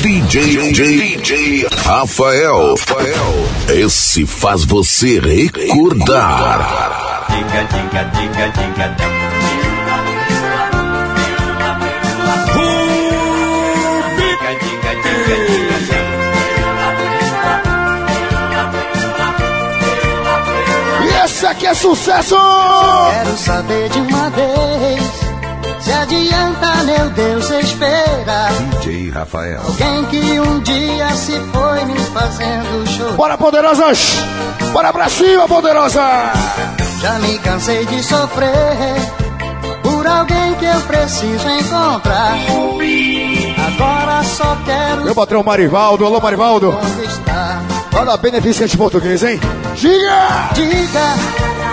DJ, DJ, DJ Rafael. Rafael. Esse faz você recordar. Diga, diga, diga, diga, diga. Esse aqui é sucesso! Quero saber de uma vez se adianta, meu Deus, esperar. DJ Rafael. Alguém que um dia se foi me fazendo chorar. Bora, poderosas! Bora pra cima, poderosa! Já me cansei de sofrer por alguém que eu preciso encontrar. Agora só quero. Meu patrão Marivaldo, alô Marivaldo. Olha a beneficente português, hein? Diga! Diga!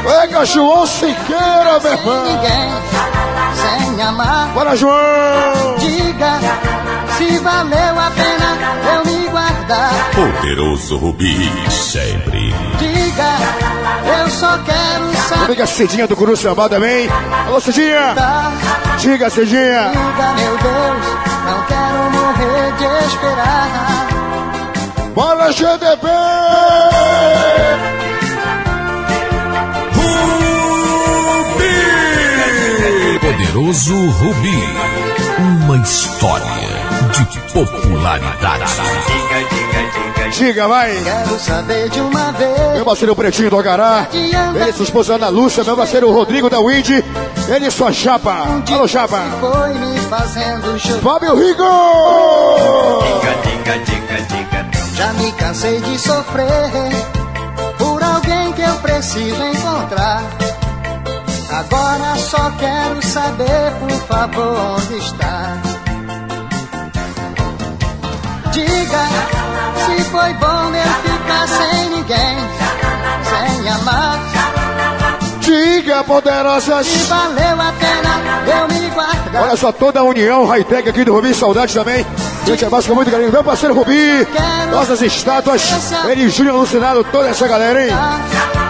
Pega João Siqueira, meu irmão! Ninguém sem amar. Bora, João! Diga se valeu a pena eu me guardar. Poderoso Rubi, sempre. Diga, eu só quero saber. Amiga Cidinha do Curu Sambá também. Alô, Cidinha! Diga, Cidinha! Diga, meu Deus, não quero morrer de esperar. Bora, GDB! Poderoso Rubi. Uma história de popularidade. Diga, diga, diga. Diga, vai. Quero saber de uma vez. Meu parceiro Pretinho do Agará. Ele, sua esposa Ana Lúcia. Meu parceiro Rodrigo da Wind. Ele, sua chapa. Um Alô, chapa. Foi me fazendo chorar. Fábio Rigo. Diga, diga, diga, diga. Já me cansei de sofrer por alguém que eu preciso encontrar. Agora só quero saber, por favor, onde está. Diga se foi bom eu ficar sem ninguém, sem amar. Diga, poderosa. Se valeu a pena eu me guardar. Olha só, toda a união high-tech aqui do Rubi, saudade também. Gente, abraço com muito carinho. Meu parceiro Rubi, nossas estátuas, ele Júnior alucinado, toda essa galera, hein?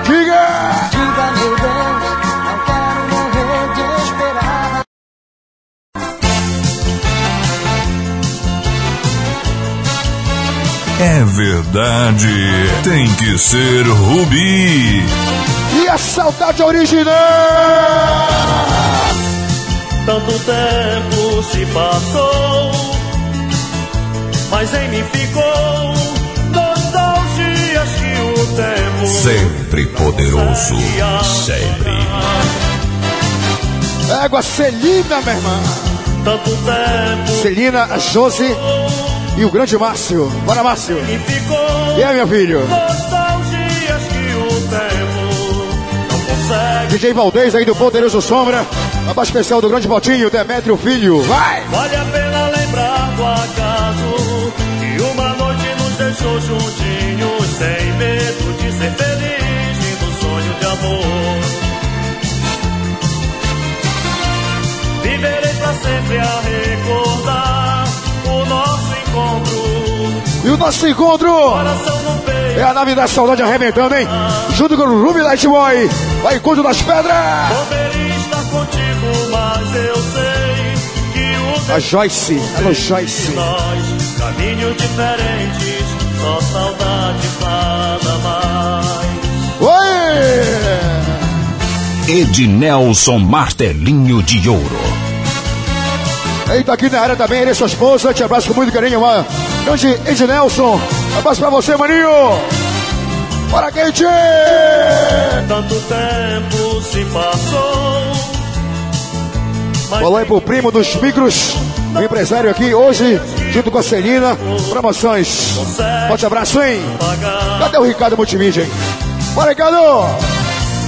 Diga! Diga, meu Deus. É verdade, tem que ser Rubi. E a saudade original. Tanto tempo se passou, mas em mim ficou nostalgias que o tempo sempre poderoso, sempre. Égua Celina, minha irmã. Tanto tempo. Celina, Josi e o grande Márcio. Bora, Márcio. E aí, meu filho? DJ Valdez aí do Poderoso Sombra. A especial do grande Botinho, Demetrio Filho. Vai! Vale a pena lembrar do acaso que uma noite nos deixou juntinhos, sem medo de ser feliz, lindo sonho de amor. Viverei pra sempre a recordar e o nosso encontro é a nave da saudade arrebentando, hein? Junto com o Ruby Light Boy. Vai encontro das pedras. Contigo, mas eu sei que o a Joyce, alô Joyce. Nós, caminhos diferentes, só saudade nada mais. Oi! Ednelson Martelinho de Ouro. Eita, aqui na área também, ele e sua esposa. Te abraço com muito carinho, mano. Grande Ednelson. Abraço pra você, maninho. Bora, quente! Tanto tempo se passou. Falou aí pro primo dos micros, o empresário aqui hoje, junto com a Celina. Promoções. Forte abraço, hein? Cadê o Ricardo Multimídia, hein? Bora, Ricardo!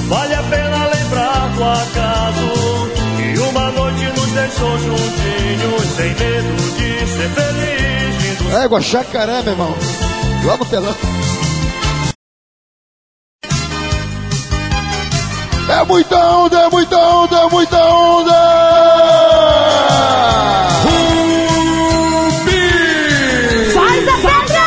Vale a pena lembrar do acaso que uma noite nos deixou juntinhos, sem medo de ser feliz. Égua Chacaré, meu irmão. Lá no telão. É muita onda, é muita onda, é muita onda! Rubi! Faz a pedra!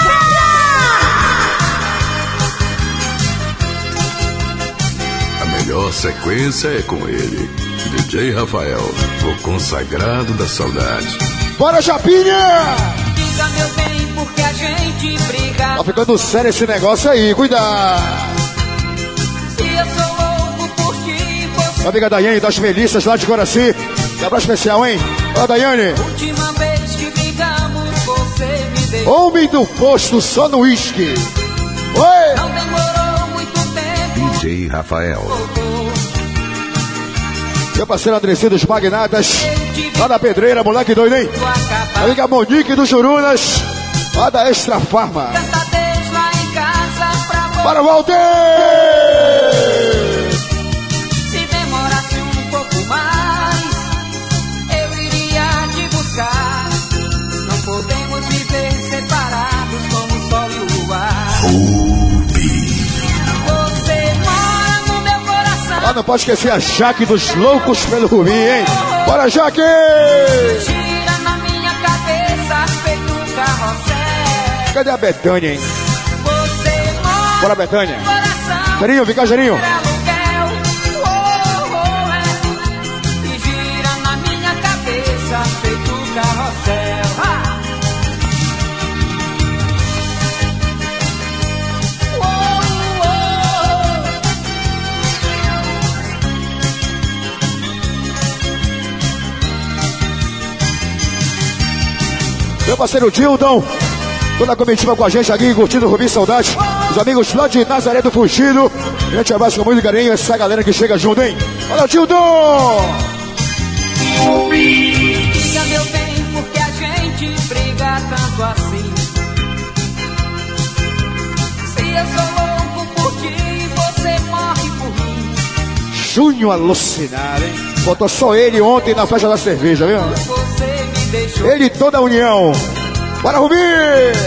A melhor sequência é com ele, DJ Rafael, o consagrado da saudade. Bora, Japinha! Diga, meu bem, Tá ficando sério esse negócio aí, cuidado. A amiga Daiane das Melissas lá de Coraci. Um abraço especial, hein? Ó, Daiane. Última vez que brigamos, você me deixou. Homem do posto só no uísque. Oi! Não demorou muito tempo. DJ Rafael. Meu parceiro Andressi dos Magnatas. Lá da Pedreira, moleque doido, hein? Amiga Monique dos Jurunas. Lá da Extra Farma. Para Walter! Ah, não pode esquecer a Jaque dos Loucos pelo Rubi, hein? Bora, Jaque! Gira na minha cabeça, feito carrossel. Cadê a Betânia, hein? Bora, Betânia. Jarinho, vem cá, Jarinho. Meu parceiro Dildon. Toda a comitiva com a gente aqui, curtindo o Rubi Saudade. Os amigos lá de Nazaré do Fugido. Gente abraço com muito carinho. Essa galera que chega junto, hein? Olha o Dildon! Diga, meu bem, a gente briga tanto assim. Se eu sou louco por ti, você morre por mim. Júnior alucinado, hein? Botou só ele ontem na festa da cerveja, viu? Você deixou. Ele e toda a união. Bora, Rubi!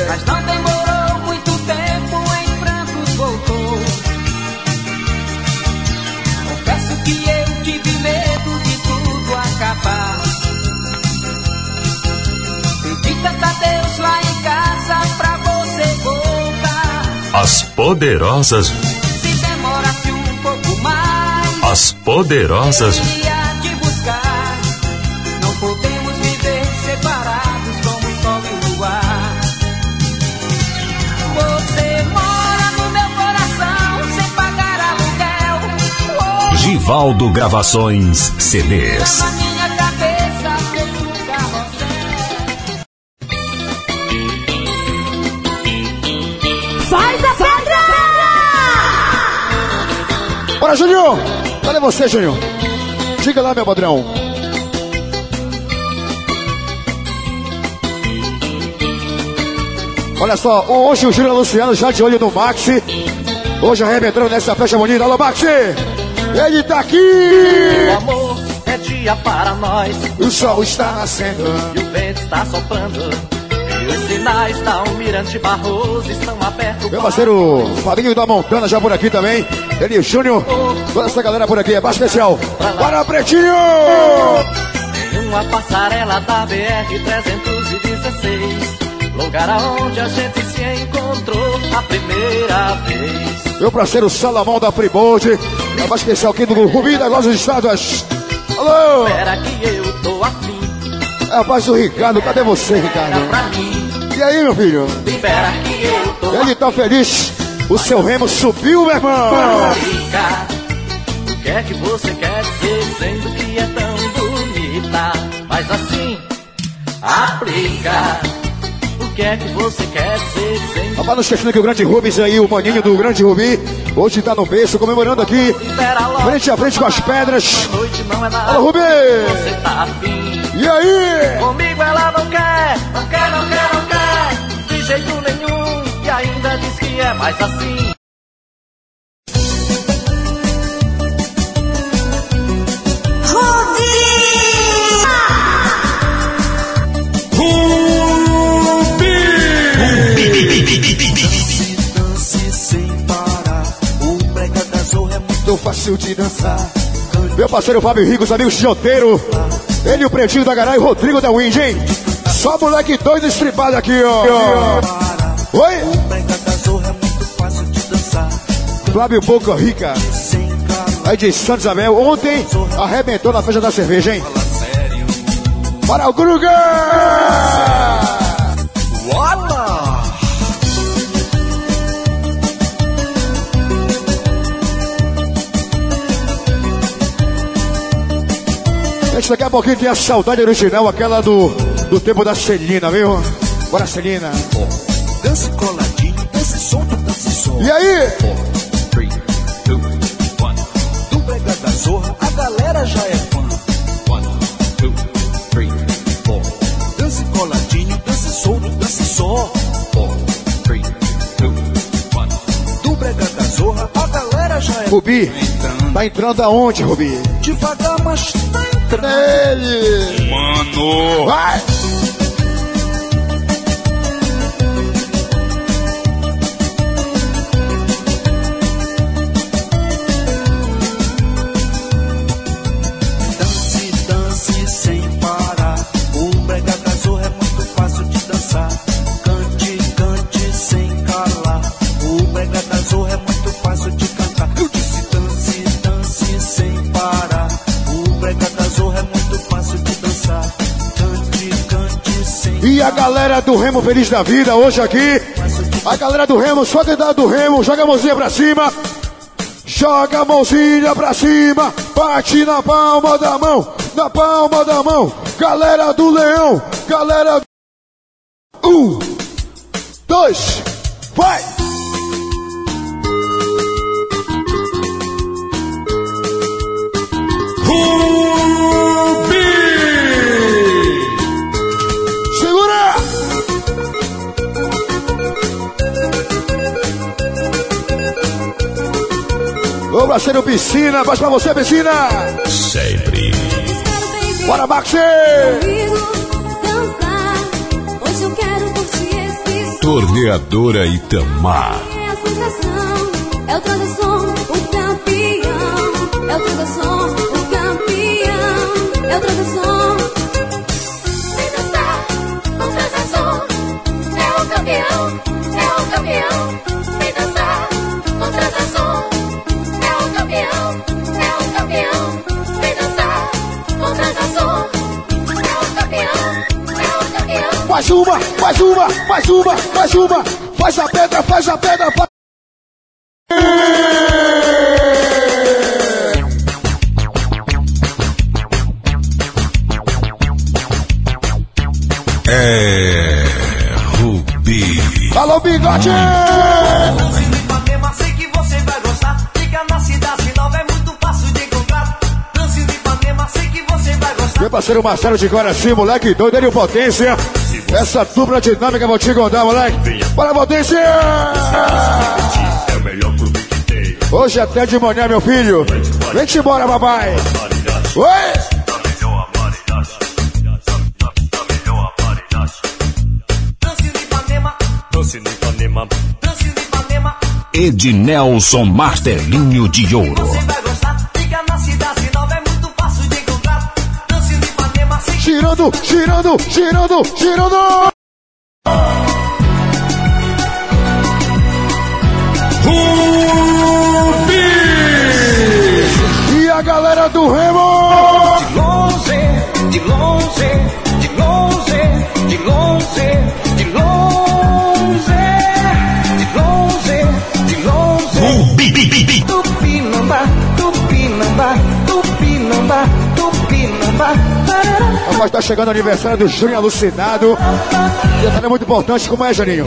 Mas não demorou muito tempo, em prantos voltou. Confesso que eu tive medo de tudo acabar. Pedi tanto a Deus lá em casa pra você voltar. As poderosas, Se demorasse um pouco mais, as poderosas, Givaldo Gravações CDs. na minha cabeça feito um carrossel. Faz a pedra! Bora, Júnior! Cadê você, Júnior? Diga lá, meu padrão. Olha só, hoje o Júnior Luciano já de olho no Maxi. Hoje arrebentando nessa festa bonita. Alô, Maxi! Ele tá aqui! O amor é dia para nós O sol está nascendo. e o vento está soprando. E os sinais da Almirante Barroso estão abertos. Meu parceiro Fabinho da Montana já por aqui também. Ele Júnior. Toda essa galera por aqui. É mais especial. Bora, Pretinho! Em uma passarela da BR-316. Lugar aonde a gente se encontrou a primeira vez. Meu parceiro Salamão da Freeboard. Mais especial aqui do Rubi das Lojas Estátuas. Alô! Espera que eu tô afim. É a paz do Ricardo. Cadê você, Ricardo? E aí, meu filho? Espera que eu tô Ele tá feliz. O seu remo subiu, meu irmão. O que é que você quer dizer dizendo que é tão bonita? Mas assim, aplica. O que é que você quer dizer dizendo Rapaz, não esquecendo que o grande Rubens aí, o maninho do grande Rubi, hoje tá no berço, comemorando aqui, frente a frente com as pedras. Alô, Rubi! Você tá. E aí? Comigo ela não quer, não quer, não quer, não quer. De jeito nenhum. E ainda diz que é mais assim. Tô fácil de dançar. Meu parceiro Fábio Rico, os amigos Chioteiro. Ele e o Pretinho da Garay, Rodrigo da Wind, hein? Só moleque doido estripado aqui, ó. Oi? Flávio Boca Rica, aí de Santa Isabel. Ontem arrebentou na festa da cerveja, hein? Para o Gruga! Gente, daqui a pouquinho tem a saudade original, aquela do, do tempo da Celina, viu? Bora, Celina. Dance coladinho, dance solto, dance solto. E aí? Three, two, one. Do brega da zorra, a galera já é fã. One, two, three, four. Dance coladinho, dance solto, dance só. Four, three, two, one. Do brega da zorra, a galera já é Rubi, entrando. tá entrando aonde, Rubi? Devagar, mas tá Nele! Mano! Vai! Galera do Remo Feliz da Vida hoje aqui. A galera do Remo, só quem tá do Remo, joga a mãozinha pra cima. Joga a mãozinha pra cima. Bate na palma da mão. Na palma da mão. Galera do Leão. Galera. Um. Dois. Vai. Ô, parceiro Piscina, faz pra você, Piscina! Sempre. Bora, Maxi! Hoje eu quero curtir esse Torneadora Itamar. É a sensação, é o tradição, o campeão. É o tradição, o campeão. É o tradição. Mais uma, mais uma, mais uma, mais uma! Faz a pedra, faz a pedra, faz... É. Rubi. Alô, bigode! Lance de Ipanema, sei que você vai gostar. Fica na cidade nova, é muito fácil de encontrar. Lance de Ipanema, sei que você vai gostar. Meu parceiro Marcelo de Coraci, moleque doido, ele o Potência. Essa dupla dinâmica vou te contar, moleque. Bora! É tem. Hoje até de manhã, meu filho. Vem-te embora, papai. Oi! Da melhor aparelhagem. Da, Girando, girando, girando, girando! Rubi! E a galera do Remo! Rapaz, tá chegando o aniversário do Juninho Alucinado. Detalhe muito importante, como é, rei,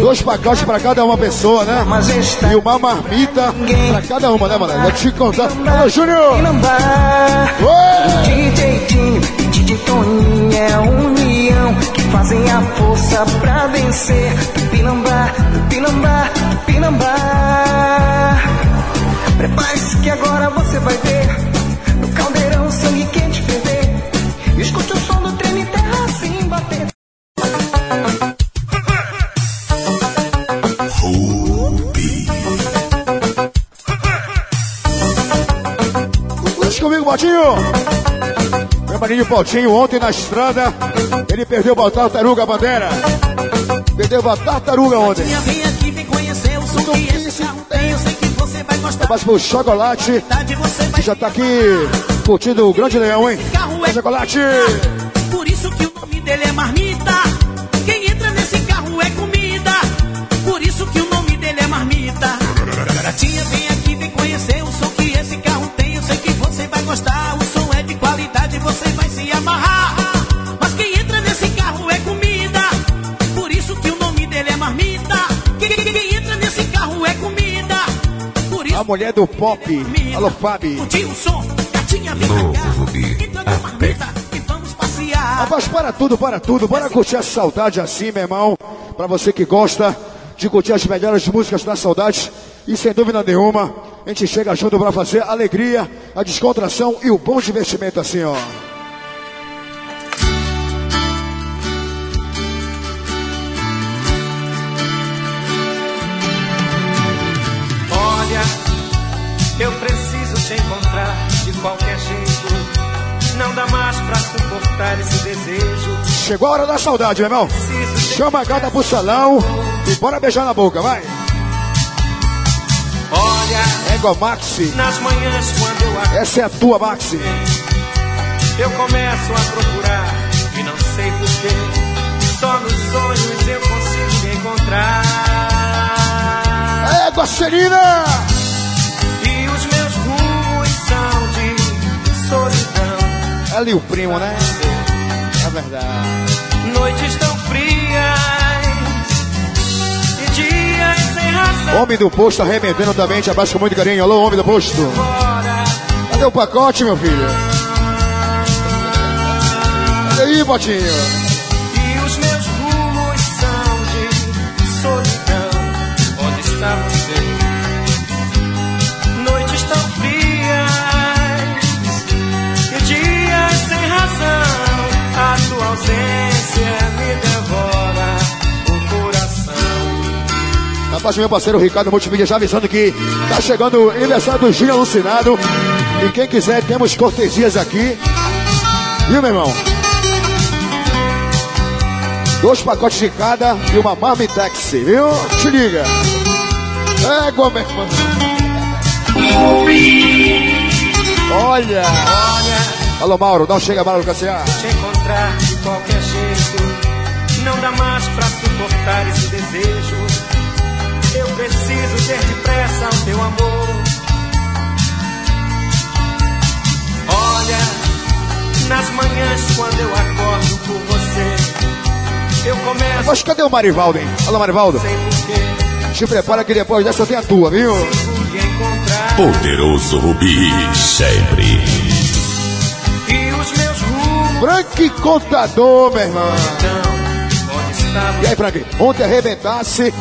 Dois pacotes pra cada uma pessoa, né? E uma marmita pra cada uma, né, mano? Vou te contar. Alô, Júnior! Oi! E DJ Toninho é a união que fazem a força pra vencer. Tupinambá, Tupinambá, Tupinambá. Prepare-se que agora você vai ver Escute o som do trem terra assim bater. Deixa comigo, Botinho! Meu maninho Botinho, ontem na estrada, ele perdeu a tartaruga bandeira. Perdeu a tartaruga ontem. Vem aqui, vem conhecer o som que esse carro tem. Eu sei que você vai gostar. Mas pro chocolate, que já tá aqui curtindo o grande leão, hein? é chocolate. Por isso que o nome dele é marmita. Quem entra nesse carro é comida. Por isso que o nome dele é marmita. Garotinha, vem aqui, vem conhecer o som que esse carro tem. Eu sei que você vai gostar. O som é de qualidade, você vai se amarrar. Mas quem entra nesse carro é comida. Por isso que o nome dele é marmita. Quem, entra nesse carro é comida. Por isso A mulher do é pop. É Alô, Fábio. Curtiu o som marmita e vamos passear. Rapaz, para tudo, para tudo. Bora curtir essa saudade assim, meu irmão. Pra você que gosta de curtir as melhores músicas da saudade. E sem dúvida nenhuma, a gente chega junto pra fazer a alegria, a descontração e o bom divertimento assim, ó. Olha, eu preciso te encontrar suportar esse desejo. Chegou a hora da saudade, meu irmão. Chama a gata pro salão e bora beijar na boca, vai. Olha, Égua Maxi, nas manhãs quando eu acordo, essa é a tua Maxi. eu começo a procurar e não sei porquê. Só nos sonhos eu consigo me encontrar. Égua Celina! E os meus rumos são de solidão. É ali o primo, né? Verdade. Noites tão frias e dias sem razão. Homem do posto arrebentando também, te abraço com muito carinho. Alô, homem do posto. Cadê o pacote, meu filho? Cadê aí, Botinho? E os meus rumos são de solidão. Onde está ausência me devora o coração. Rapaz, meu parceiro Ricardo Multimídia já avisando que tá chegando o aniversário do Gino Alucinado. E quem quiser, temos cortesias aqui. Viu, meu irmão? Dois pacotes de cada e uma Marmitex, viu? Te liga. Égua, meu irmão. Olha. Olha, Alô, Mauro, dá um chega, Mauro, do KCA. te encontrar de qualquer jeito. Não dá mais pra suportar esse desejo. Eu preciso ter depressa o teu amor. Olha, nas manhãs quando eu acordo por você, eu começo Mas cadê o Marivaldo, hein? Alô, Marivaldo. sem porquê Te prepara que depois dessa tem a tua, viu? Poderoso Rubi, sempre. Frank Contador, meu irmão. E aí, Frank? Ontem arrebentasse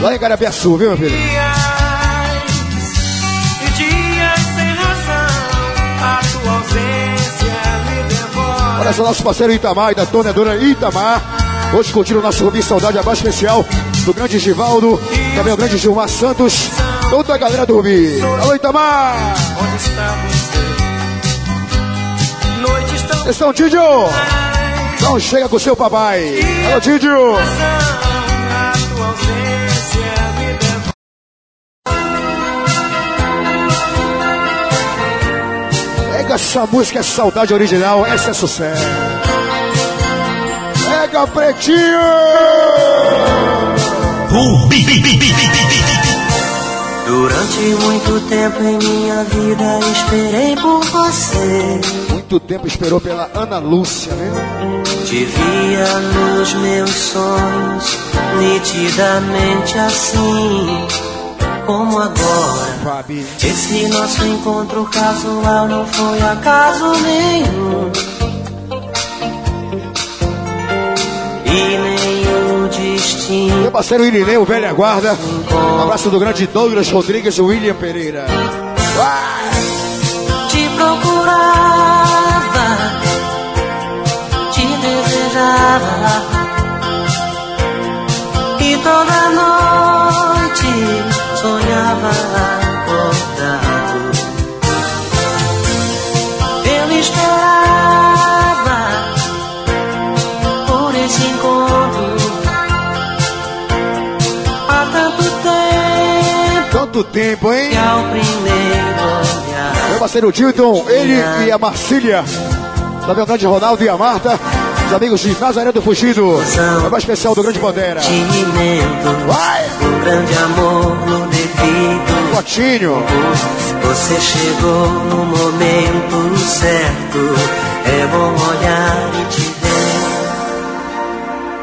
lá em Garapiaçu, viu, meu filho? dias dias sem razão. A tua ausência me. Olha só, nosso parceiro Itamar e da tornedora Itamar. Hoje curtindo o nosso Rubi Saudade Abaixo Especial do grande Givaldo, também o grande Gilmar Santos, toda a galera do Rubi. Alô, Itamar! Onde tão Atenção, Tídio! Não chega com seu papai. Alô, devora. Pega essa música, é saudade original, essa é sucesso. Pega, pretinho! Rubi. Durante muito tempo em minha vida esperei por você. Muito tempo esperou pela Ana Lúcia, né? Te via nos meus sonhos, nitidamente assim, como agora. Fabi. Esse nosso encontro casual não foi acaso nenhum. E nem o destino. Meu parceiro Irineu, velha guarda. Um abraço do grande Douglas Rodrigues e William Pereira. te procurava, te desejava tempo hein? Meu parceiro Dilton, ele e a Marcília. O grande Ronaldo e a Marta. Os amigos de Nazaré do Fugido. É mais especial do Grande Bandeira. Vai! um grande amor no devido. Potinho. Você chegou no momento certo. É bom olhar e te.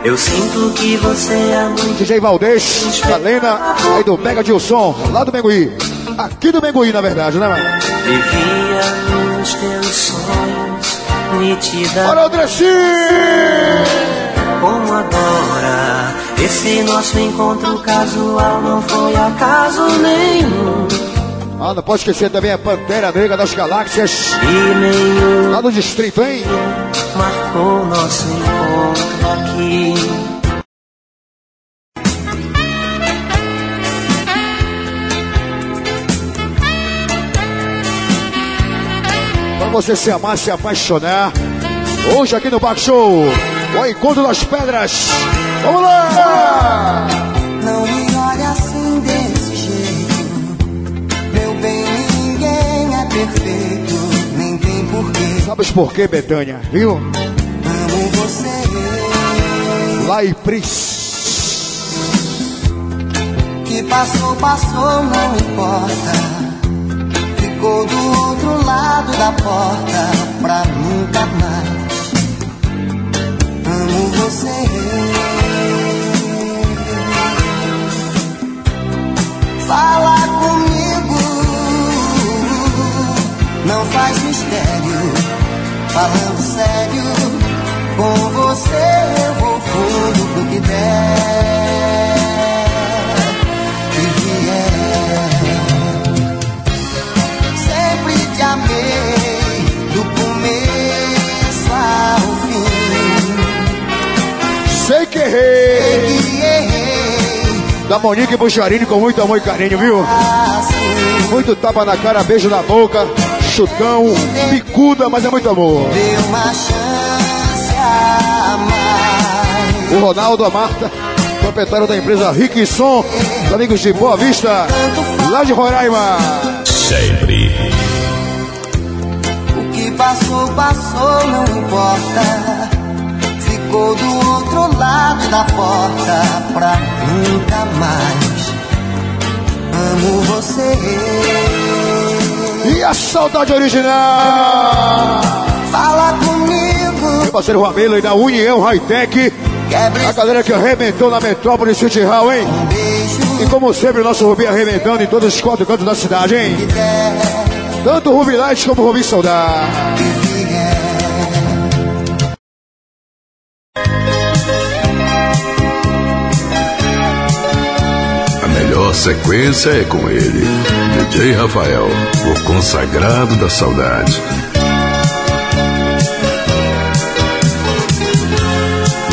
Eu sinto que você é muito DJ Valdez, da Lena, aí do Mega Dilson, lá do Menguí. Aqui do Menguí, na verdade, né, mano? Vivia nos teus sonhos, nitida Bora, Andressinho! como agora. Esse nosso encontro casual não foi acaso nenhum. Ah, não pode esquecer também a Pantera Negra das Galáxias. E nenhum Lá no distrito, hein? Marcou nosso encontro aqui. Pra você se amar, se apaixonar. Hoje aqui no Back Show, o Encontro das Pedras. Vamos lá! Não me olhe assim desse jeito. Meu bem, ninguém é perfeito. Sabes por quê, Betânia? Viu? Amo você. Lá em Pris. Que passou, passou, não importa. Ficou do outro lado da porta pra nunca mais. Amo você. Fala comigo, não faz mistério. Falando sério, com você eu vou fundo pro que der. E vier. Sempre te amei, do começo ao fim. Sei que errei. Sei que errei, Da Monique Bucharini com muito amor e carinho, viu? assim. Muito tapa na cara, beijo na boca, chutão, picuda, mas é muito amor. Dê uma chance a mais. O Ronaldo, a Marta, proprietário da empresa Rick Som, os amigos de Boa Vista, lá de Roraima. Sempre. O que passou, passou, não importa. Ficou do outro lado da porta pra nunca mais. Amo você. E a saudade original. Fala comigo. Meu parceiro Ramelo e da União High Tech, Quebre a galera que arrebentou na metrópole City Hall, hein? um beijo. E como sempre, o nosso Rubi arrebentando em todos os quatro cantos da cidade, hein? Tanto o Rubi Light como Rubi Saudade. Sequência é com ele, DJ Rafael, o consagrado da saudade.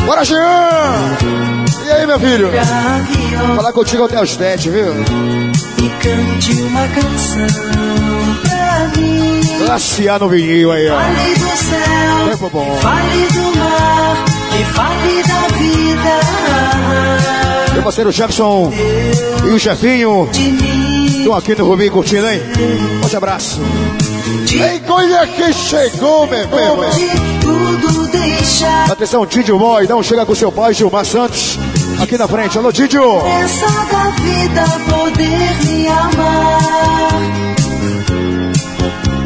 Bora, Jean! E aí, meu filho? Falar contigo até os 10, viu? e cante uma canção pra mim. Glaciar no vinil aí, ó. Fale do céu, Tempo bom. fale do mar, e fale da vida. Meu parceiro Jefferson e o chefinho estão aqui no Rubi curtindo, hein? Forte abraço. Ei, coisa que chegou, meu irmão. deixar. Atenção, Didio Boy, não chega com seu pai, Gilmar Santos. Aqui na frente, alô, Didio. Essa da vida poder me amar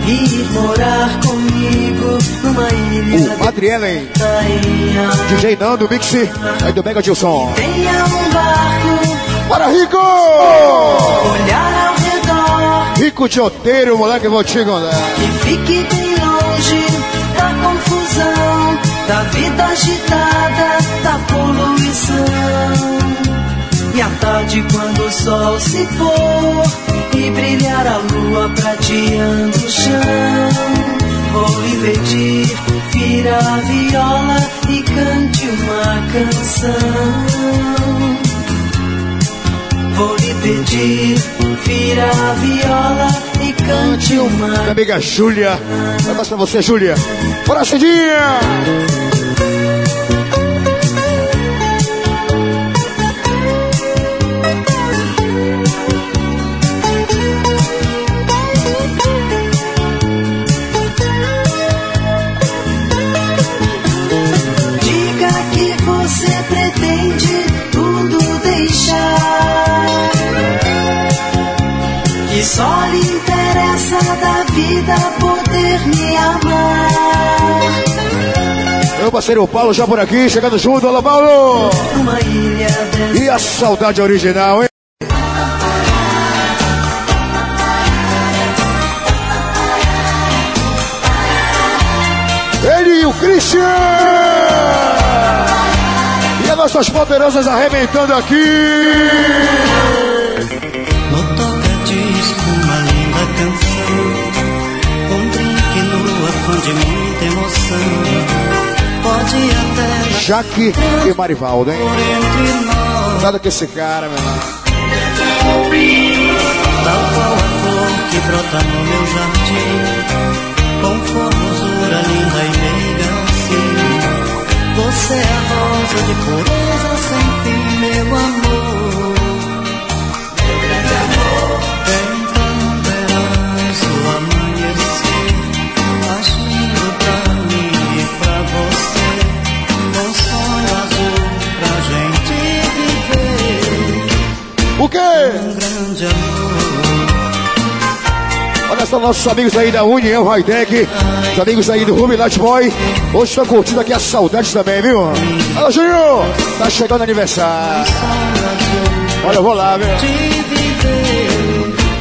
ir morar comigo numa ilha O Padre Ellen, tainha. DJ Nando, Mix, aí do Mega Gilson. Tenha um barco, Bora, Rico! olhar ao redor Rico de Oteiro, moleque, vou te contar. e fique bem longe da confusão, da vida agitada, da poluição. E à tarde, quando o sol se pôr e brilhar a lua prateando o chão, vou lhe pedir, vira a viola e cante uma canção. Vou lhe pedir, vira a viola e cante uma Minha amiga Júlia. Abraço pra você, Júlia. Bora, Cidinha! vida poder me amar. Meu parceiro Paulo já por aqui, chegando junto, alô Paulo! E a saudade original, hein? Ele e o Christian! E as nossas poderosas arrebentando aqui! Jaque e Marivaldo, hein? Nada que esse cara, meu irmão. Tal qual a flor que brota no meu jardim. Com formosura linda e meiga assim. Você é a rosa de pureza sem fim, meu amor. O quê? Olha só nossos amigos aí da União Hightech, os amigos aí do Ruby Light Boy. Hoje estão curtindo aqui a saudade também, viu? Alô, Júnior! Tá chegando aniversário. Olha, eu vou lá, viu?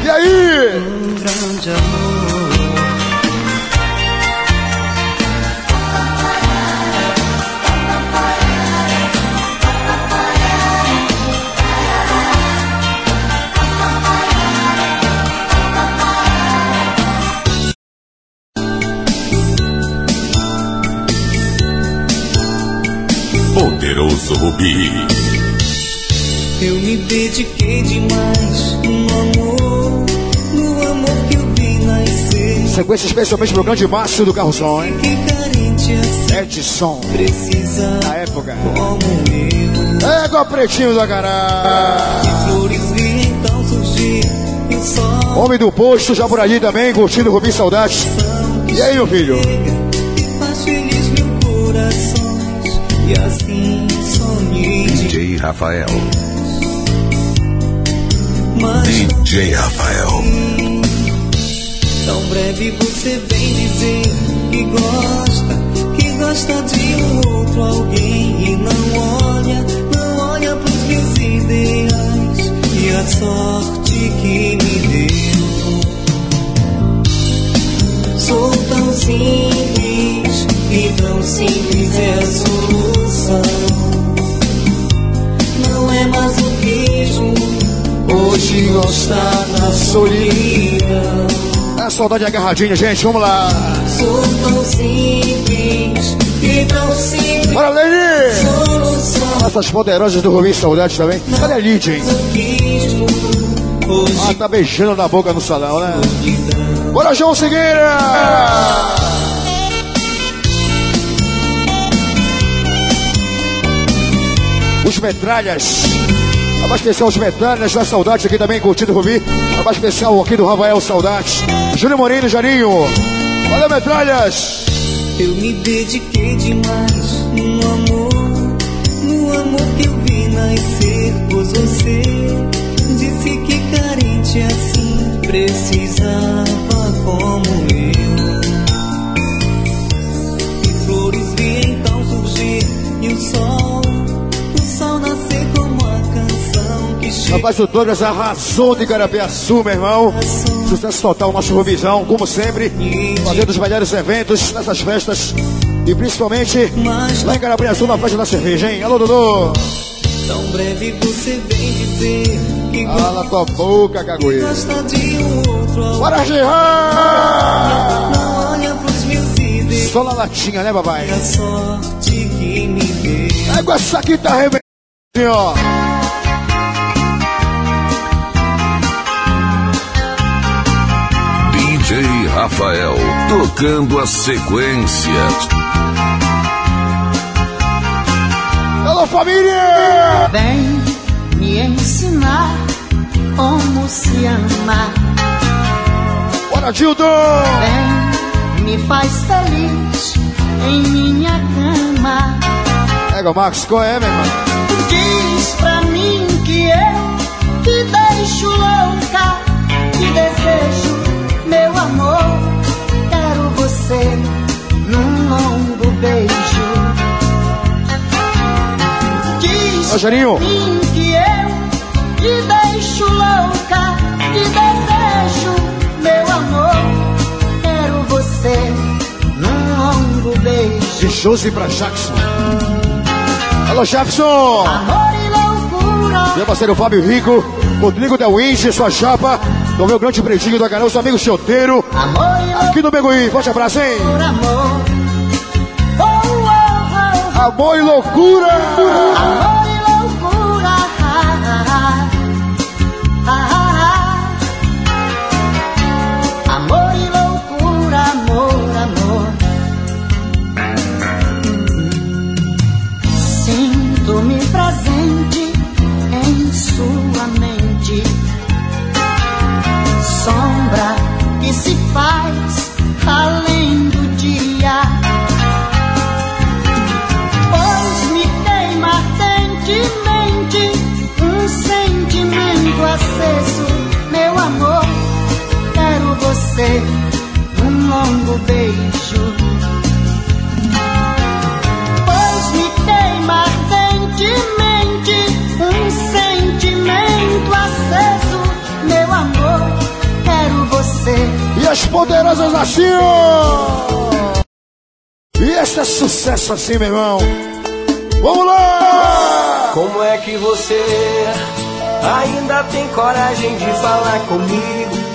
E aí? Poderoso Rubi. Eu me dediquei demais no amor, no amor que eu vi nascer. Sequência especialmente pro grande Márcio do Carro Som, hein? Que carente assim Edson, precisa na época. como eu. Égua pretinho do Acará. Flores vi então surgir o sol Homem do posto, já por ali também, curtindo Rubi Saudades. E aí, meu filho? e faz feliz mil corações. E assim Rafael. DJ Rafael. Tão breve você vem dizer que gosta, que gosta de um outro alguém e não olha, não olha pros meus ideais e a sorte que me deu. Sou tão simples e tão simples é a solução. Hoje gostar na solidão. A saudade agarradinha, gente, vamos lá. Sou tão simples e tão simples Bora. Nossas poderosas do Rubi Saudades também. Cadê a Lidia, hein? Ah, tá beijando na boca no salão, né? Bora, João Segueira! Os metralhas. Abastecer os metralhas da saudade aqui também, curtindo o Rubi. Abastecer o aqui do Rafael Saudades. Júnior Moreno, Jarinho. Valeu, metralhas! eu me dediquei demais no amor, no amor que eu vi nascer. Pois você disse que carente assim precisava como eu. E flores vi então surgir e o sol, Rapaz, o Douglas arrasou de Carapiaçu, meu irmão. Sucesso total, nosso Rubizão, como sempre. Fazendo os melhores eventos nessas festas. E principalmente lá em Carapiaçu, na festa da cerveja, hein? Alô, Dudu! Tão breve você vem dizer que Cala tua boca, cagoeira. um. Bora! Não olha pros meus Só na latinha, né, papai? a sorte que me deu. Égua, essa aqui tá arrebentando, ó. Rafael. Tocando a sequência. Alô, família! Vem me ensinar como se ama. Bora, Dildo! Vem, me faz feliz em minha cama. Égua, Marcos, qual é, meu irmão? Diz pra mim que eu te deixo louca, te desejo, beijo. Diz pra mim que eu te deixo louca, te desejo, meu amor. Quero você num longo beijo. Josi pra Jackson. Alô, Jackson! Amor e loucura. Meu parceiro Fábio Rico, Rodrigo Del Winch, sua chapa, do meu grande pretinho da Canal, seu amigo Choteiro, Amor e loucura. aqui no Beguim. Forte abraço, hein? amor. Amor e loucura! Amor e loucura. Amor e loucura, amor, amor. Sinto-me presente em sua mente. Sombra que se faz você num longo beijo. Pois me queima ardentemente um sentimento aceso, meu amor. Quero você. E as poderosas assim, ó! E esse é sucesso assim, meu irmão! Vamos lá! Como é que você ainda tem coragem de falar comigo?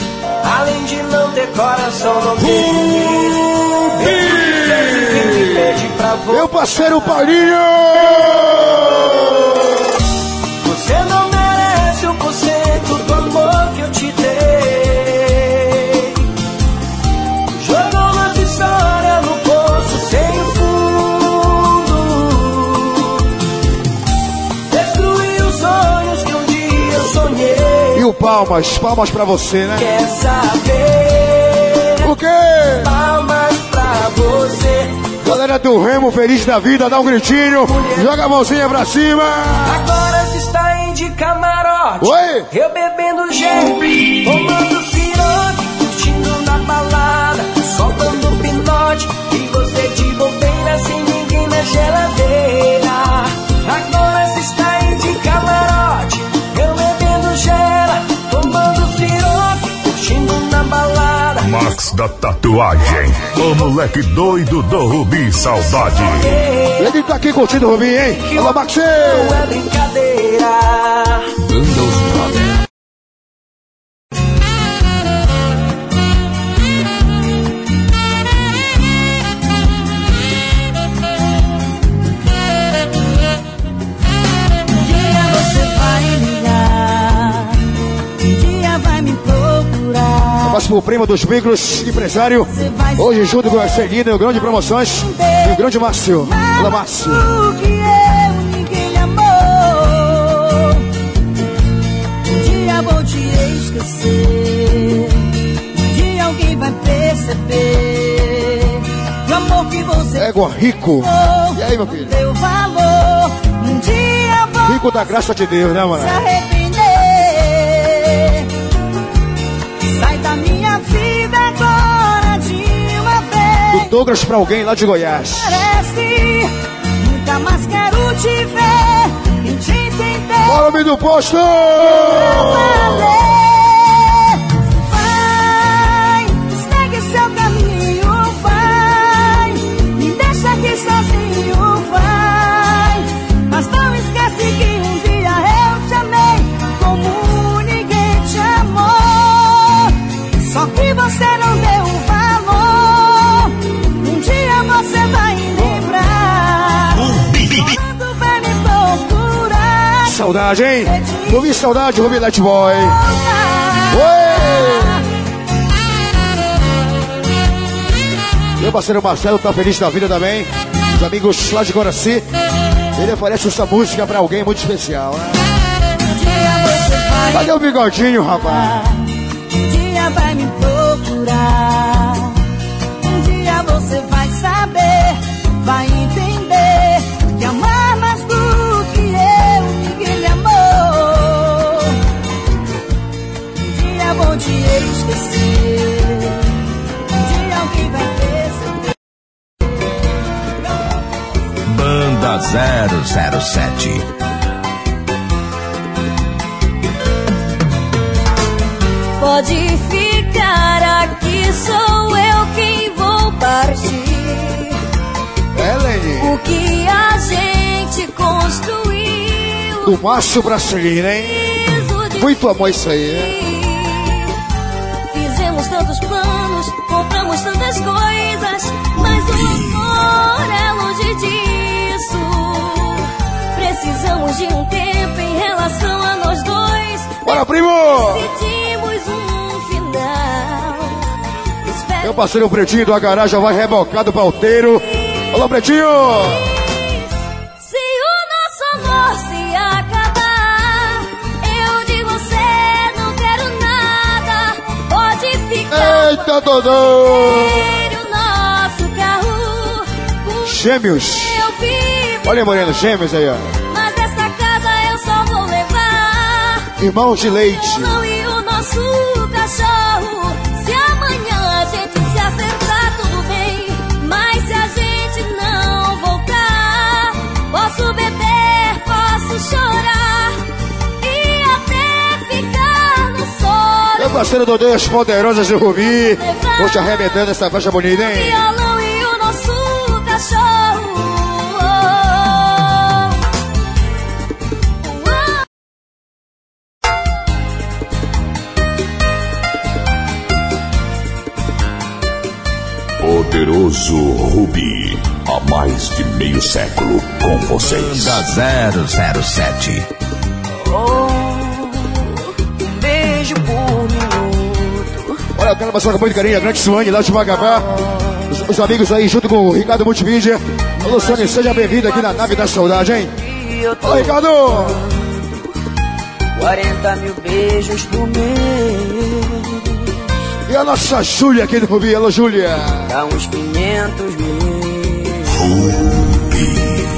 Além de não ter coração, não tem me Meu parceiro Paulinho! Você não merece Palmas, palmas pra você, né? Quer saber? O quê? Palmas pra você. Galera do Remo, feliz da vida, dá um gritinho, joga a mãozinha pra cima! Agora se está em de camarote. Oi! Eu bebendo gel, tomando sirope, curtindo na balada, soltando pinote. E você de bobeira sem ninguém na geladeira. Agora se está em de camarote. Max da tatuagem. O moleque doido do Rubi Saudade. Ele tá aqui curtindo o Rubinho, hein? Alô, Maxi! Não é brincadeira. Banda Os pro primo dos micros, empresário. Hoje junto com a Celina, o Grande Promoções e o Grande Márcio. Alô, Márcio. O que eu ninguém amou. Dia vou te esquecer. Um dia alguém vai perceber o amor que você Égua rico. E aí, meu filho? Rico da graça de Deus, né, mano? Douglas pra alguém lá de Goiás. Parece, nunca mais quero te ver e te entender. Bora, do posto! Saudade, hein? Rubi Saudade, Rubi Light Boy. Oi! Meu parceiro Marcelo tá feliz da vida também. Os amigos lá de Coraci. Ele oferece essa música pra alguém muito especial. né? Cadê o bigodinho, rapaz? Um dia vai me procurar. 007. Pode ficar aqui, sou eu quem vou partir. Ellen. que a gente construiu. Do Márcio Bracelina, hein? Muito amor isso aí, né? Fizemos tantos planos, compramos tantas coisas, Precisamos de um tempo em relação a nós dois. Bora, primo! Decidimos um final. Espero Meu parceiro Pretinho do Agará já vai rebocado pra alteiro. Alô, Pretinho! Se o nosso amor se acabar, eu de você não quero nada. Pode ficar. Eita, Dodô! Ter o nosso carro. com Gêmeos. Olha, Moreno, gêmeos aí, ó. Irmãos de leite. E o nosso cachorro. Se amanhã a gente se acertar, tudo bem. Mas se a gente não voltar, posso beber, posso chorar. E até ficar no sono. Meu parceiro Dodô, as poderosas de Rubi. Vou te arrebentando essa faixa bonita, hein? 007. Um beijo por minuto. Olha, eu quero passar com muito carinho. Grande Suane, lá de Vagabá. Os, os, amigos aí, junto com o Ricardo Multimídia. Alô, Suane, seja bem-vindo aqui na nave da saudade, hein? Ô, Ricardo! 40 mil beijos por mês. E a nossa Júlia aqui do Rubi. Alô, Júlia. Dá uns 500 mil. Rubi.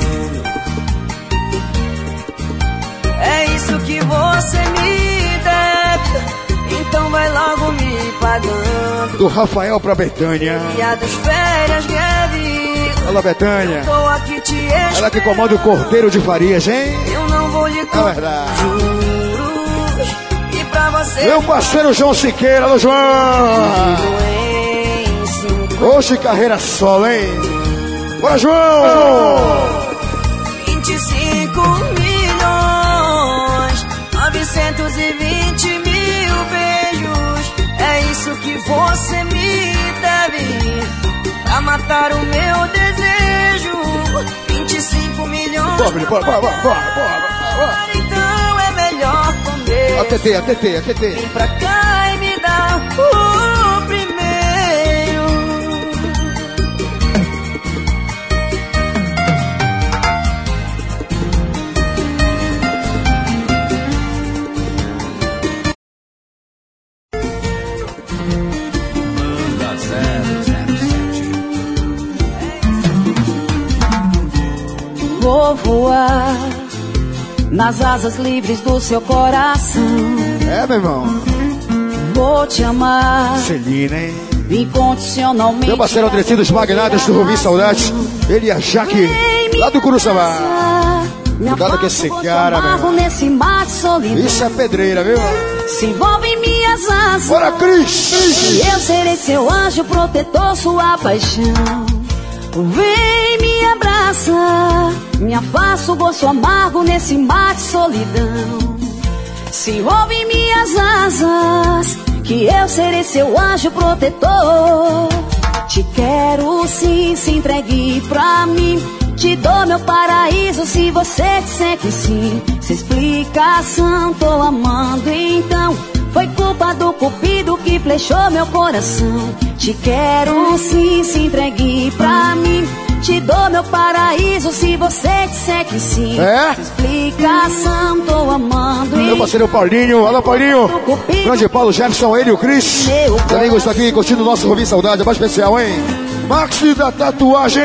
Que você me deve. Então vai logo me pagando. Do Rafael pra Betânia. E a dos férias greve. Alô, Betânia. Tô aqui te esperando. Ela que comanda o Cordeiro de Farias, hein? Eu não vou lhe É contar verdade. E pra você. Meu parceiro João Siqueira, alô, João! Hoje carreira solo, hein? Bora, João! Matar o meu desejo. 25 milhões. Menino, bora, bora, bora, bora, bora. Então é melhor comer. A TT, a TT, a TT. Vem pra cá voar nas asas livres do seu coração. É, meu irmão. Vou te amar Celina, hein? incondicionalmente. Meu parceiro Andrecinho dos Magnatas do Rubi Saudade. Ele e a Jaque, lá do Curuçamá. Cuidado com esse cara, meu. Isso é pedreira, viu? Se envolve em minhas asas. Bora, Cris! E eu serei seu anjo protetor, sua paixão. Vem, abraça. Me afasta o gosto amargo nesse mar de solidão. Se em minhas asas. Que eu serei seu anjo protetor. Te quero sim, se entregue pra mim. Te dou meu paraíso se você disser que sim. Se explicação, tô amando então. Foi culpa do cupido que flechou meu coração. Te quero sim, se entregue pra mim. Te dou meu paraíso se você disser que sim. É? Explicação, tô amando Meu parceiro Paulinho, alô Paulinho. Grande Paulo Jefferson, ele e o Cris. Amigos estão aqui curtindo o nosso Rubi Saudade, é mais especial, hein? Maxi da Tatuagem!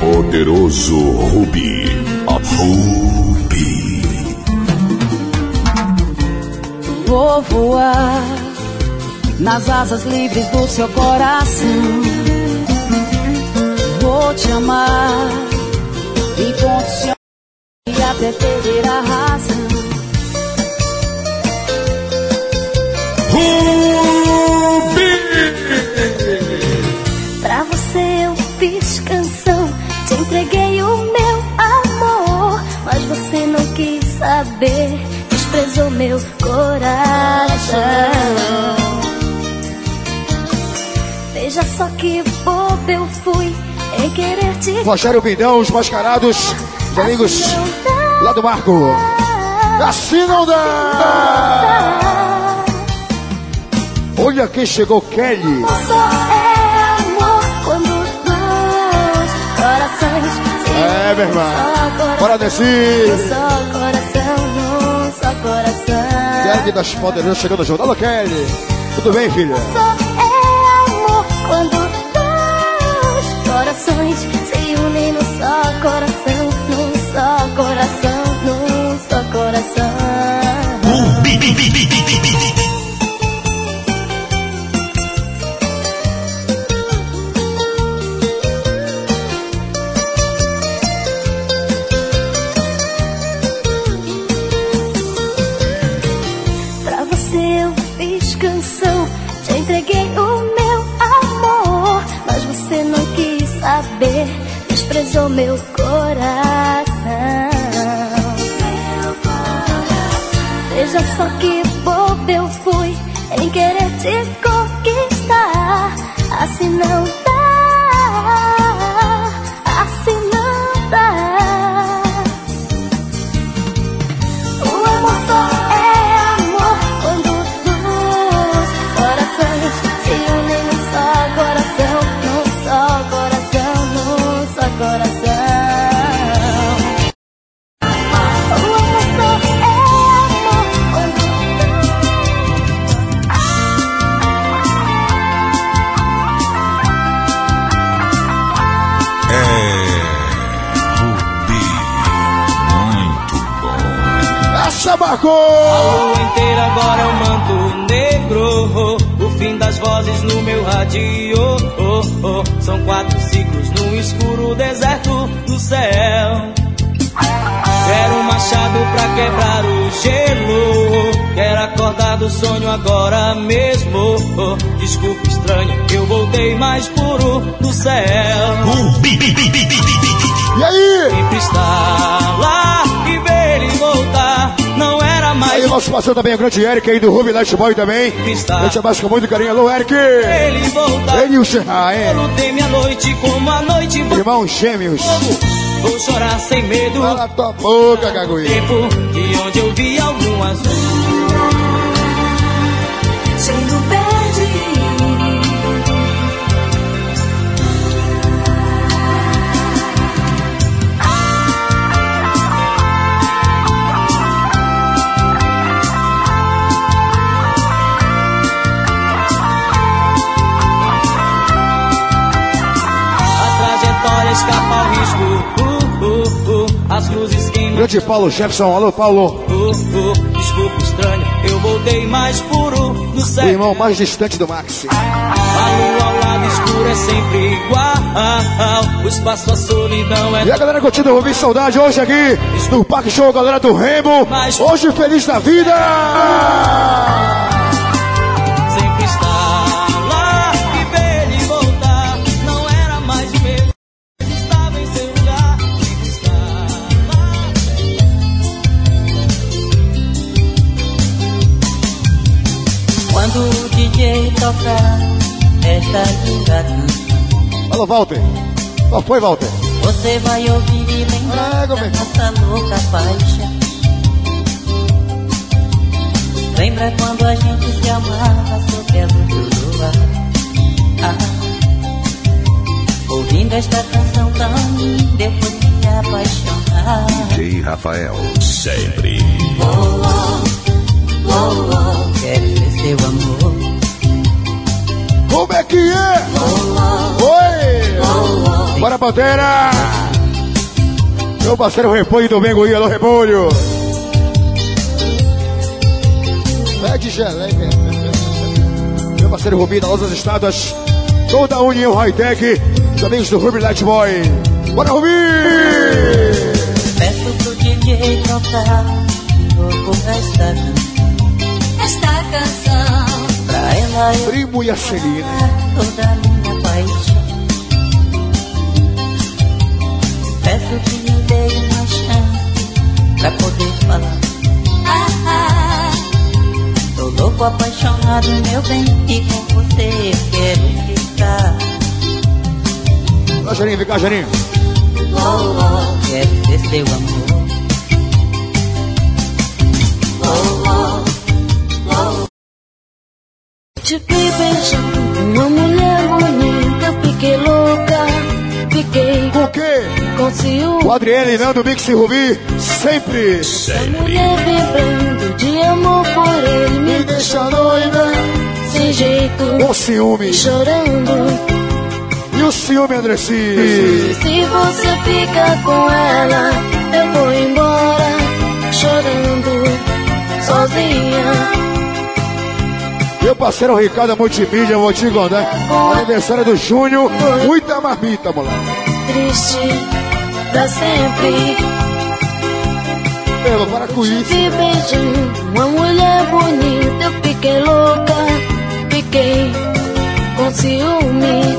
Poderoso Rubi. A Rubi. Vou voar nas asas livres do seu coração. Vou te amar enquanto te amar e até perder a razão. Rubi! Pra você eu fiz canção, te entreguei o meu amor, mas você não quis saber desprezou meu coração. Veja só que boba eu fui em querer te Rogério Bindão, os mascarados, os amigos lá do Marco. Assim não dá! Olha quem chegou, Kelly. Só é amor quando dois corações se É, meu irmão. Bora descer. Só coração, só coração. Kelly das Poderosas chegando junto. Alô, Kelly. Tudo bem, filha? Só é corações se unem num só coração, grande Eric aí do Ruby Light Boy também. Eu te abraço com muito carinho. Alô, Eric! ele voltar. Ele e o Serra, hein? Irmãos gêmeos. Vou chorar sem medo. Cala tua boca, Gagoí. Tempo de onde eu vi algum azul. Grande Paulo Jefferson. Alô, Paulo. Uh, uh. Desculpa estranho, eu voltei mais puro do O céu. irmão mais distante do Maxi. A lua ao lado escuro é sempre igual. O espaço, a solidão é E a galera curtindo o Rubi Saudade hoje aqui no Parque Show, galera do Remo. Hoje feliz da vida! Alô, Walter. Qual foi, Walter? você vai ouvir e lembrar da nossa louca paixão. Lembra quando a gente se amava sob a luz do luar? Ah, ouvindo esta canção tão linda, eu fui me apaixonar. DJ Rafael. Sempre. Oh, oh, oh, oh, quero ser seu amor. Como é que é? Oi! Bora, Pantera! Meu parceiro Repolho domingo aí, alô, Repolho! Pede geleia. Meu parceiro Rubi da Lojas Estadas, toda a União High Tech, os amigos do Ruby Light Boy. Bora, Rubi! Peço pro DJ tocar de novo esta canção. esta canção. Primo e a Celina. Toda a minha paixão. Peço que me dê uma chance pra poder falar. Ah, tô louco, apaixonado, meu bem, e com você eu quero ficar. Gajarinho, vem cá, Jarinho. Oh, oh, quero ser seu amor. Te vi beijando uma mulher bonita, eu fiquei louca, fiquei Com o quê? com ciúme. O Adriele, Nando, Mix e Rubi, sempre. A mulher vibrando de amor por ele, me deixa doida, sem jeito, Com ciúme. chorando. E o ciúme, Andressi? Se você fica com ela, eu vou embora, chorando, sozinha. Meu parceiro Ricardo Multimídia, vou te contar. Aniversário do Júnior, muita marmita, moleque. Triste pra sempre. Pelo, para com isso. Te beijando, uma mulher bonita, eu fiquei louca, fiquei com ciúmes.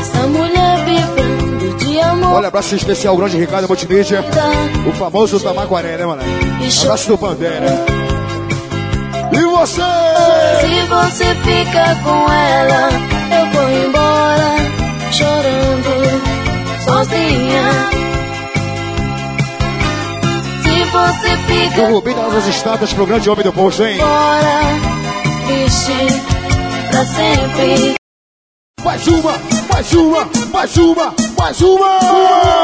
Essa mulher vibrando de amor. Olha, abraço especial, grande Ricardo Multimídia. O famoso Tamaguaré, né, moleque? Abraço do Pantera. Você? Se você fica com ela, eu vou embora, chorando, sozinha. Se você fica O Rubim das estátuas pro grande homem do posto, hein? embora, triste pra sempre. Mais uma, mais uma, mais uma, mais uma!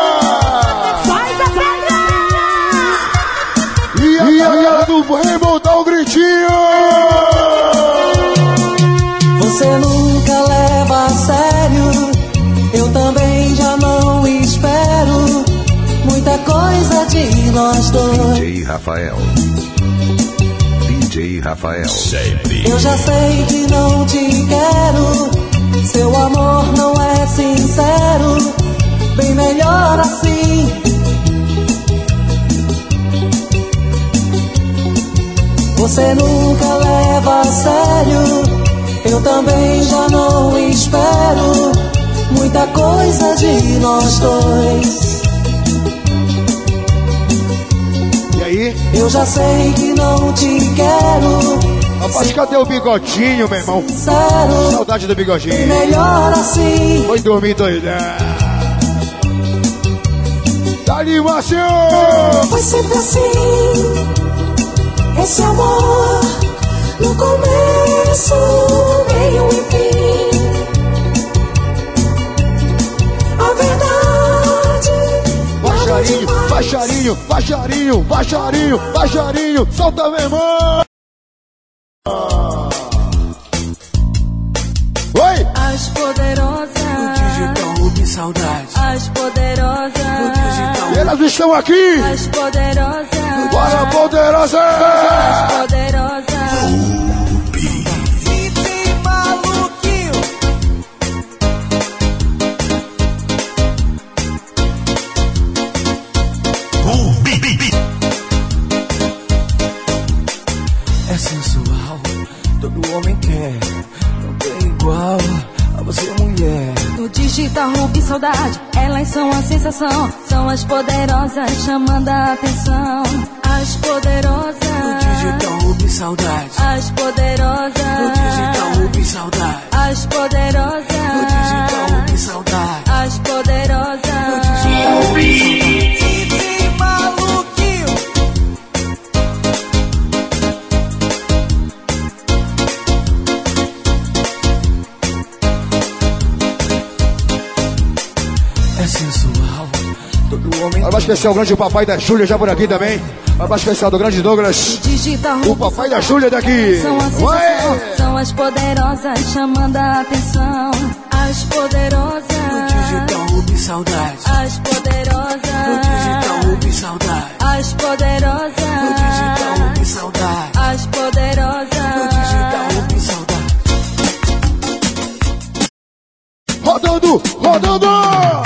DJ Rafael. DJ Rafael. Sempre. Eu já sei que não te quero, seu amor não é sincero, bem melhor assim. Você nunca leva a sério, eu também já não espero muita coisa de nós dois. Eu já sei que não te quero, Rapaz, cadê o bigodinho, meu irmão? sincero, Saudade do bigodinho. melhor assim. Foi dormir doidão. Dali, Márcio! Foi sempre assim, esse amor no começo, meio e fim. Baixarinho, baixarinho, baixarinho, baixarinho, baixarinho, solta meu irmão! Oi! As poderosas. Rubi saudade. As poderosas. E elas estão aqui! As poderosas. Bora, poderosa! As poderosas. Digital rubi saudade, elas são a sensação. São as poderosas chamando a atenção. As poderosas. Digital Rubi saudade. As poderosas. No digital Rubi saudade. As poderosas. No digital Rubi saudade. As poderosas. Abraço especial, grande papai da Júlia, já por aqui também. Abraço especial do grande Douglas. O papai da Júlia daqui. São a sensação, Ué! são as poderosas chamando a atenção. As poderosas. digital Rubi saudade. As poderosas. No digital Rubi saudade. As poderosas. No digital Rubi saudade. As poderosas. No digital Rubi saudade. Rodando, rodando!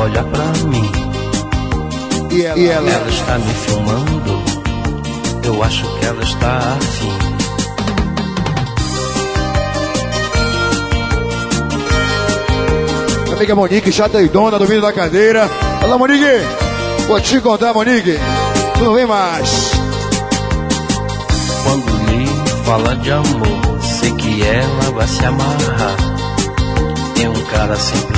Olhar pra mim. E ela, e ela? ela está me filmando. Eu acho que ela está afim. Minha amiga Monique, já doidona, domínio da cadeira. Olá, Monique! Vou te contar, Monique. Não vem mais. Quando me fala de amor, sei que ela vai se amarrar. Tem um cara eu,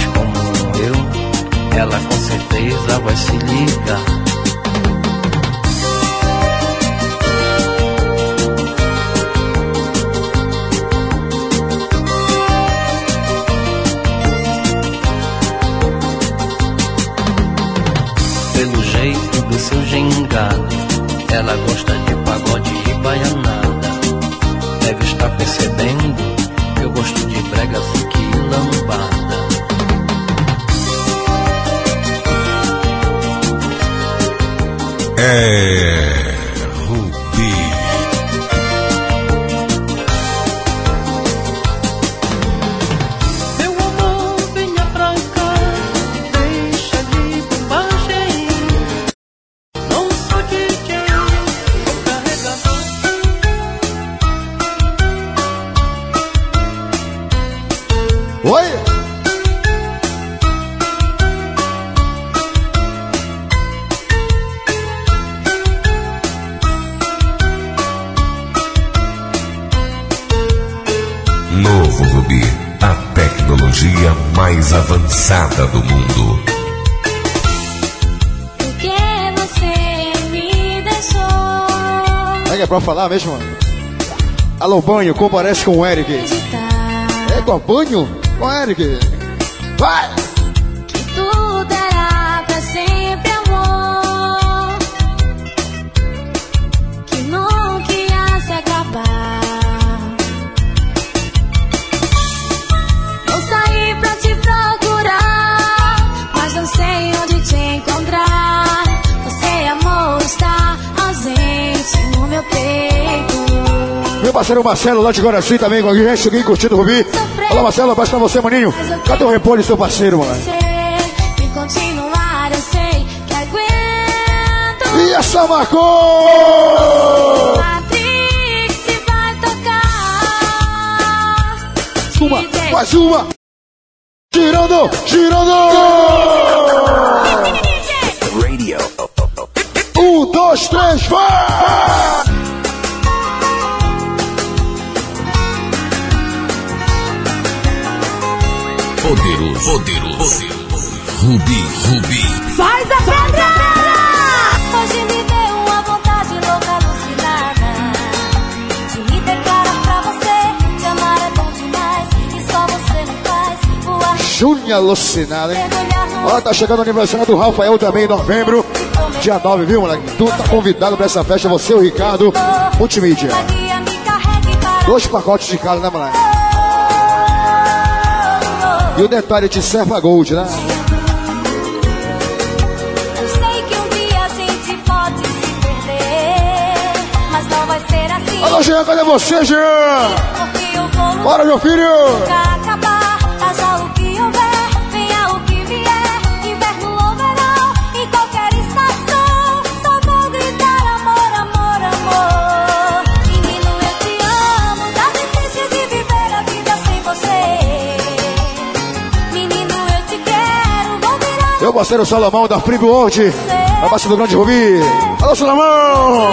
ela com certeza vai se ligar. Banho, comparece com o Eric. É com banho? Com o Eric. Parceiro Marcelo lá de Guaraci também, com a gente aqui curtindo o Rubi. Olá, Marcelo, abraço pra você, maninho. Cadê o repolho seu parceiro, mano? E E essa marcou! Matrix vai tocar Uma, mais uma! Girando, girando! Radio. Um, dois, três, vai! Poderoso. Poderoso. Rubi, Rubi. Faz a pedra! Hoje me deu uma vontade louca, alucinada De me declarar pra você Te amar é bom demais E só você não faz o ar Júnior alucinado, hein? Ó, tá chegando o aniversário do Rafael também em novembro. Dia 9, viu, moleque? Tu tá convidado pra essa festa, você e o Ricardo, multimídia. Me Dois pacotes de casa, né, moleque? E o detalhe de Serva Gold, né? Eu sei que um dia a gente pode se perder Mas não vai ser assim Alô, Jean, cadê você, Jean? Bora, meu filho! Meu parceiro Salomão da Free World, abaixo do Grande Rubi. Alô, Salomão!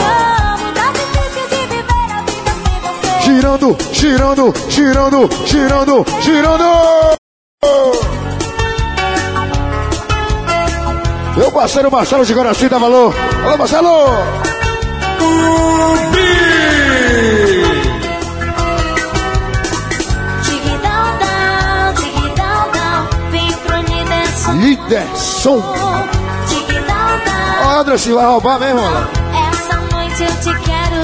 Girando, girando, girando, girando, girando! Meu parceiro Marcelo de Guaraci dá valor. Alô, Marcelo! Líder som. Ó, André, se vai roubar mesmo, olha. Essa noite eu te quero.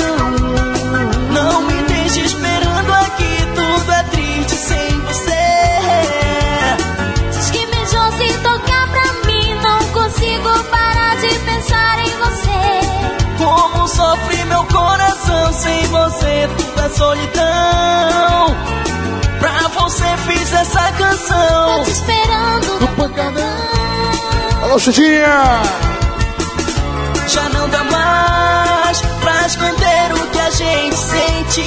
Não me deixe esperando aqui, tudo é triste sem você. Diz que beijou se tocar pra mim. Não consigo parar de pensar em você. Como sofre meu coração sem você, tudo é solidão. Pra você, fiz essa canção. Tô te esperando no pancadão. Alô, Cidinha! Já não dá mais pra esconder o que a gente sente.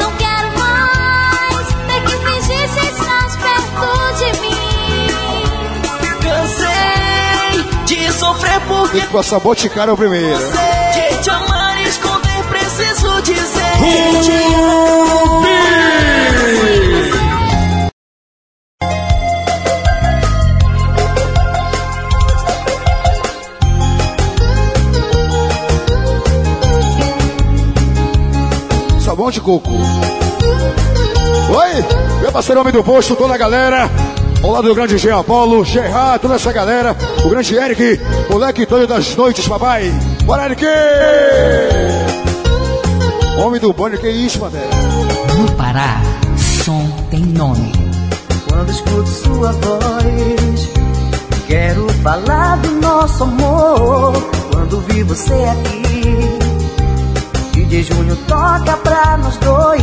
Não quero mais ter que fingir se estás perto de mim. Cansei de sofrer porque Tem que passar boticário primeiro. de te amar e esconder, preciso dizer. Sabão de coco. Oi, meu parceiro homem do posto, toda a galera. Ao lado do grande Jean Apolo, Gerard, toda essa galera. O grande Eric, moleque todo das noites, papai. Bora, Eric! Homem do banho, que isso, Madeira? No Pará, som tem nome. Quando escuto sua voz, quero falar do nosso amor. Quando vi você aqui, DJ Júnior toca pra nós dois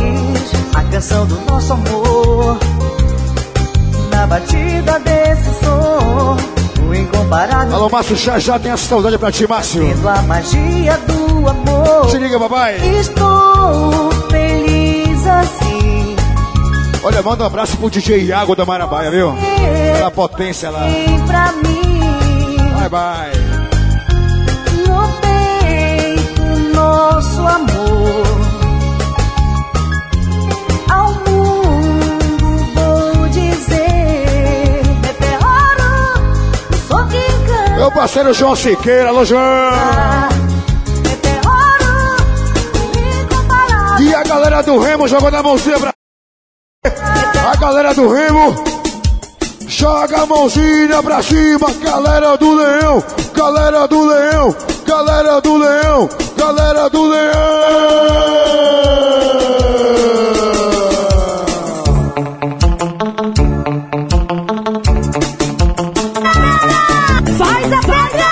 a canção do nosso amor. Na batida desse som, o incomparável. Alô, Márcio, já já tem essa saudade pra ti, Márcio. Vendo a magia do amor. Se liga, papai. Estou feliz assim. Olha, manda um abraço pro DJ Iago da Marabaia, viu? Pela potência lá. Vem pra mim. Bye, bye. Nosso amor. Ao mundo vou dizer: Meteoro, sou encanta. Meu parceiro João Siqueira, alô, João. Meteoro. E a galera do Remo jogou na mãozinha pra. A galera do Remo joga a mãozinha pra cima. Galera do Leão, galera do Leão, galera do Leão, galera do Leão. Faz a pedra!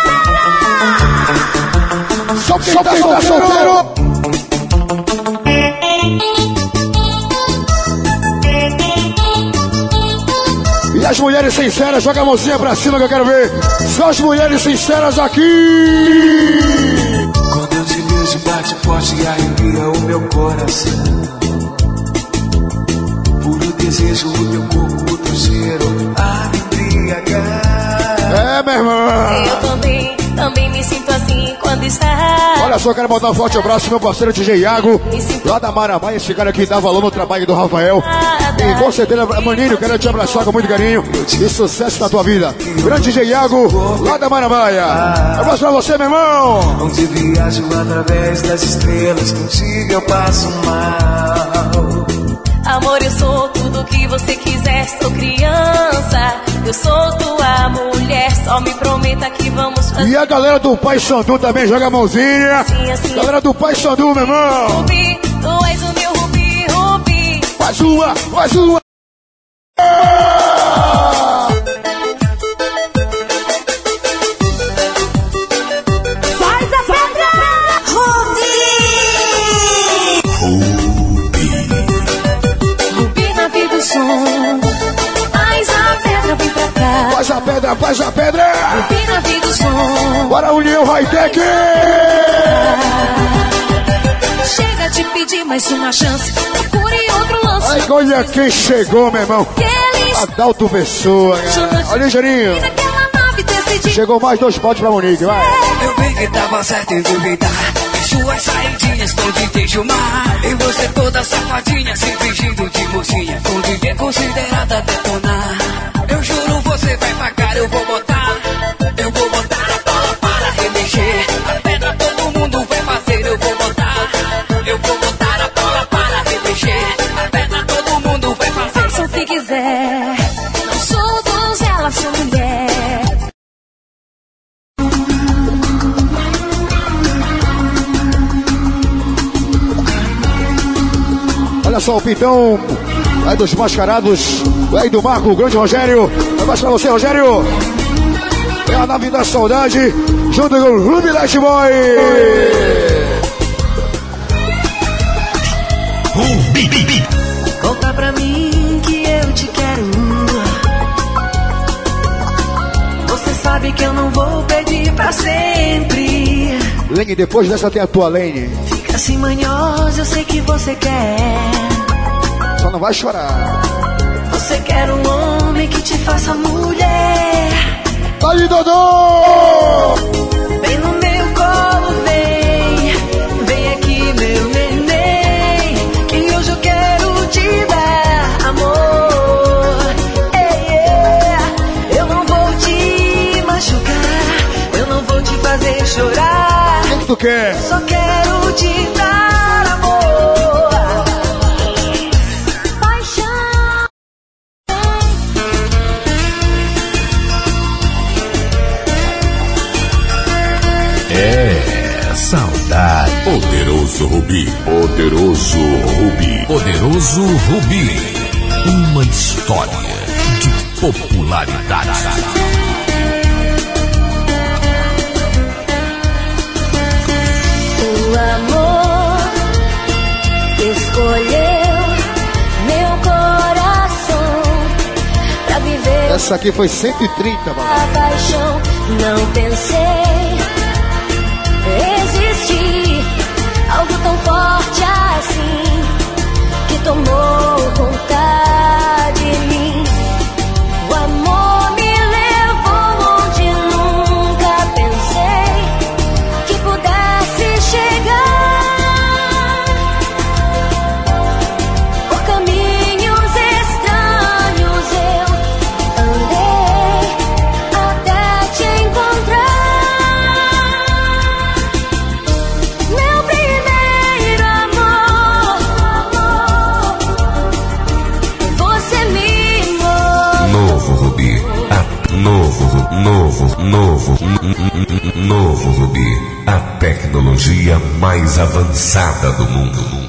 Só quem, tá, solteiro. As mulheres sinceras, joga a mãozinha pra cima que eu quero ver. Só as mulheres sinceras aqui. Quando eu te vejo, bate forte e arrepia o meu coração. Puro desejo, o teu corpo, o teu cheiro, a me embriagar. É, meu irmão. Eu também, também me sinto assim quando está. Olha só, quero mandar um forte abraço meu parceiro DJ Iago, lá da Maramá, esse cara que dá valor no trabalho do Rafael. E com certeza, Maninho, quero te abraçar com muito carinho e sucesso na tua vida. Grande DJ Iago, lá da Maramaia. Abraço pra você, meu irmão. Onde viajo através das estrelas, contigo eu passo mal. Amor, eu sou tudo que você quiser, sou criança. Eu sou tua mulher, só me prometa que vamos fazer. E a galera do Pai Sandu também joga a mãozinha. Assim, assim. Galera do Pai Sandu, meu irmão. Rubi, tu és o meu Rubi, Rubi. Mais uma, mais uma. Faz a pedra, faz a pedra. Bora, União Hightech. Chega de pedir mais uma chance. Procure outro lance. Ai, olha quem chegou, meu irmão. Adalto Pessoa. cara. Olha, Janinho. decidiram. Chegou mais dois potes pra Monique, vai. Eu vi que tava certo em duvidar. Suas saidinhas todas de chumar. E você toda safadinha, se fingindo de mocinha. Quando bem considerada detonar. Eu juro, você vai pagar, eu vou botar. Eu vou botar a bola para remexer. A pedra todo mundo vai fazer, eu vou botar. Eu vou botar a bola para remexer. A pedra todo mundo vai fazer. Faça o que quiser. Não sou donzela, sou mulher. Olha só o Pitão. Aí dos mascarados. Aí do Marco, o grande Rogério. Abraço pra você, Rogério. É a nave da saudade. Junto com o Ruby Light Boy. Conta pra mim que te quero. Você sabe que eu não vou pedir pra sempre. Lene, depois dessa tem a tua Lene. Fica assim manhosa, eu sei que você quer. Só não vai chorar. Você quer um homem que te faça mulher. Tá aí, Dodô! Vem no meu colo, vem. Vem aqui, meu neném. Que hoje eu quero te dar amor. Ei, ei. Eu não vou te machucar. Eu não vou te fazer chorar. O que tu quer? Só quero Rubi. Uma história de popularidade. O amor escolheu meu coração pra viver Essa aqui foi 130, mano. a paixão. Não pensei novo, novo, Rubi. A tecnologia mais avançada do mundo.